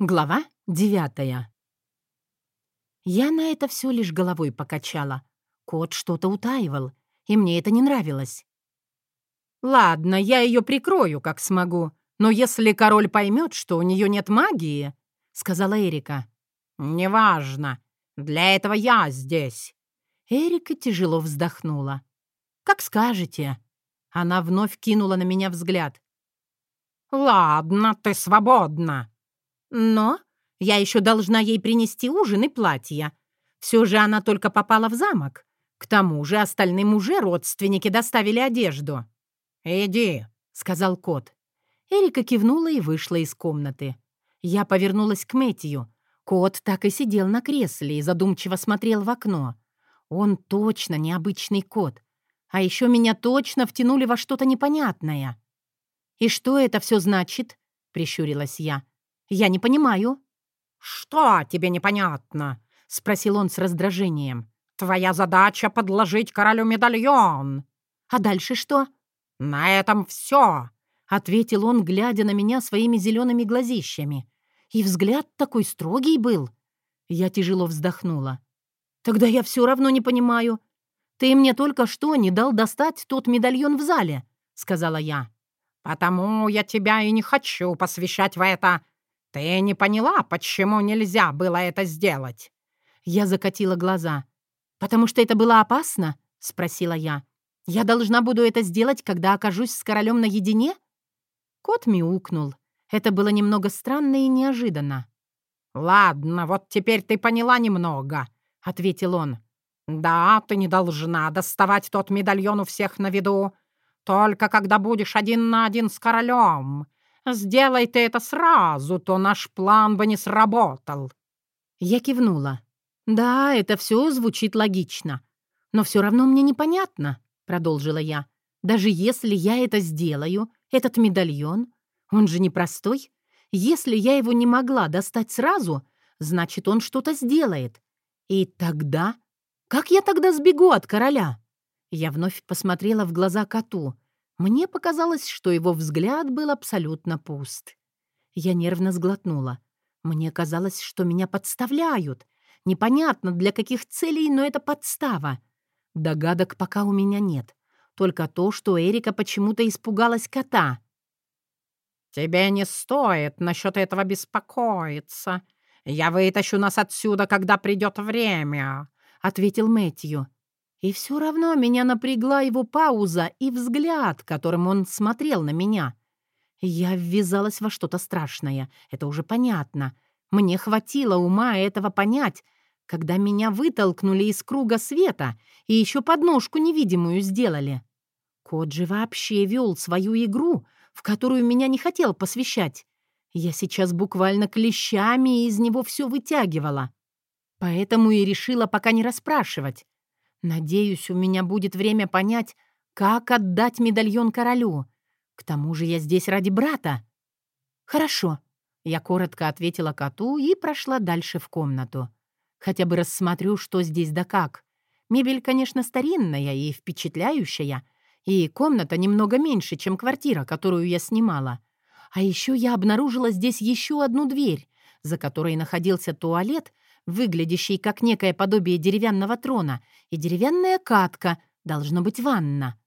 Глава девятая. Я на это все лишь головой покачала. Кот что-то утаивал, и мне это не нравилось. «Ладно, я ее прикрою, как смогу, но если король поймет, что у нее нет магии...» — сказала Эрика. «Неважно. Для этого я здесь». Эрика тяжело вздохнула. «Как скажете». Она вновь кинула на меня взгляд. «Ладно, ты свободна», но я еще должна ей принести ужин и платье. Все же она только попала в замок. К тому же остальным уже родственники доставили одежду. «Иди», — сказал кот. Эрика кивнула и вышла из комнаты. Я повернулась к Мэтью. Кот так и сидел на кресле и задумчиво смотрел в окно. Он точно необычный кот. А еще меня точно втянули во что-то непонятное. «И что это все значит?» — прищурилась я. Я не понимаю». «Что тебе непонятно?» — спросил он с раздражением. «Твоя задача — подложить королю медальон». «А дальше что?» «На этом все», — ответил он, глядя на меня своими зелеными глазищами. И взгляд такой строгий был. Я тяжело вздохнула. «Тогда я все равно не понимаю. Ты мне только что не дал достать тот медальон в зале», — сказала я. «Потому я тебя и не хочу посвящать в это», «Ты не поняла, почему нельзя было это сделать?» Я закатила глаза. «Потому что это было опасно?» — спросила я. «Я должна буду это сделать, когда окажусь с королем наедине?» Кот мяукнул. Это было немного странно и неожиданно. «Ладно, вот теперь ты поняла немного», — ответил он. «Да, ты не должна доставать тот медальон у всех на виду, только когда будешь один на один с королем. Сделай ты это сразу, то наш план бы не сработал». Я кивнула. «Да, это все звучит логично. Но все равно мне непонятно», — продолжила я. «Даже если я это сделаю, этот медальон, он же непростой. Если я его не могла достать сразу, значит, он что-то сделает. И тогда... Как я тогда сбегу от короля?» Я вновь посмотрела в глаза коту. Мне показалось, что его взгляд был абсолютно пуст. Я нервно сглотнула. Мне казалось, что меня подставляют. Непонятно, для каких целей, но это подстава. Догадок пока у меня нет. Только то, что Эрика почему-то испугалась кота. «Тебе не стоит насчет этого беспокоиться. Я вытащу нас отсюда, когда придет время», — ответил Мэтью. И все равно меня напрягла его пауза и взгляд, которым он смотрел на меня. Я ввязалась во что-то страшное, это уже понятно. Мне хватило ума этого понять, когда меня вытолкнули из круга света и еще подножку невидимую сделали. Кот же вообще вел свою игру, в которую меня не хотел посвящать. Я сейчас буквально клещами из него все вытягивала. Поэтому и решила пока не расспрашивать. Надеюсь, у меня будет время понять, как отдать медальон королю. К тому же я здесь ради брата. Хорошо. Я коротко ответила коту и прошла дальше в комнату. Хотя бы рассмотрю, что здесь да как. Мебель, конечно, старинная и впечатляющая, и комната немного меньше, чем квартира, которую я снимала. А еще я обнаружила здесь еще одну дверь, за которой находился туалет выглядящий как некое подобие деревянного трона, и деревянная катка, должно быть ванна.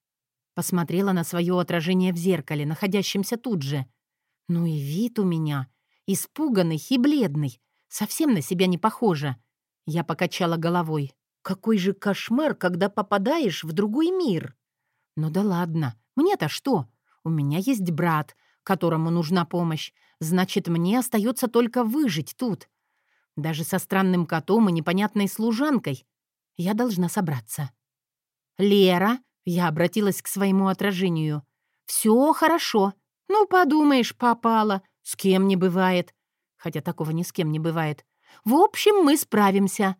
Посмотрела на свое отражение в зеркале, находящемся тут же. Ну и вид у меня, испуганный и бледный, совсем на себя не похоже. Я покачала головой. Какой же кошмар, когда попадаешь в другой мир. Ну да ладно, мне-то что? У меня есть брат, которому нужна помощь. Значит, мне остается только выжить тут. Даже со странным котом и непонятной служанкой я должна собраться. «Лера», — я обратилась к своему отражению, — «все хорошо. Ну, подумаешь, попала. С кем не бывает. Хотя такого ни с кем не бывает. В общем, мы справимся».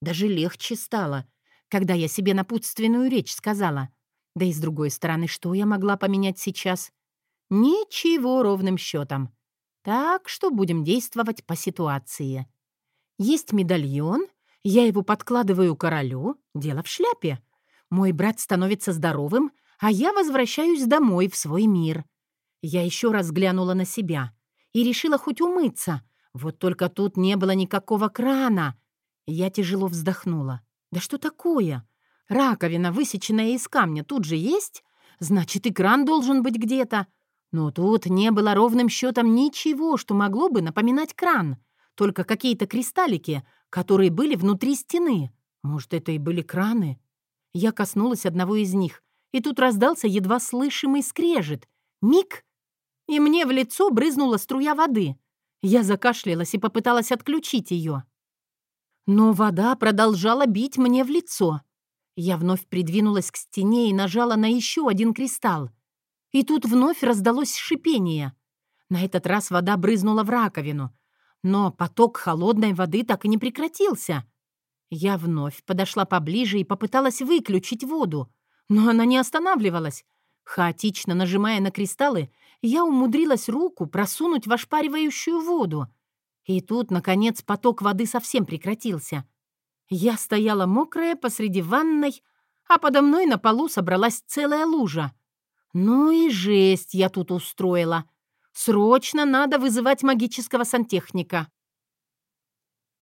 Даже легче стало, когда я себе напутственную речь сказала. Да и с другой стороны, что я могла поменять сейчас? Ничего ровным счетом. Так что будем действовать по ситуации. Есть медальон, я его подкладываю королю, дело в шляпе. Мой брат становится здоровым, а я возвращаюсь домой в свой мир. Я еще раз глянула на себя и решила хоть умыться. Вот только тут не было никакого крана. Я тяжело вздохнула. Да что такое? Раковина, высеченная из камня, тут же есть? Значит, и кран должен быть где-то. Но тут не было ровным счетом ничего, что могло бы напоминать кран. Только какие-то кристаллики, которые были внутри стены. Может, это и были краны? Я коснулась одного из них, и тут раздался едва слышимый скрежет. Миг! И мне в лицо брызнула струя воды. Я закашлялась и попыталась отключить ее. Но вода продолжала бить мне в лицо. Я вновь придвинулась к стене и нажала на еще один кристалл. И тут вновь раздалось шипение. На этот раз вода брызнула в раковину. Но поток холодной воды так и не прекратился. Я вновь подошла поближе и попыталась выключить воду. Но она не останавливалась. Хаотично нажимая на кристаллы, я умудрилась руку просунуть в ошпаривающую воду. И тут, наконец, поток воды совсем прекратился. Я стояла мокрая посреди ванной, а подо мной на полу собралась целая лужа. Ну и жесть я тут устроила. Срочно надо вызывать магического сантехника.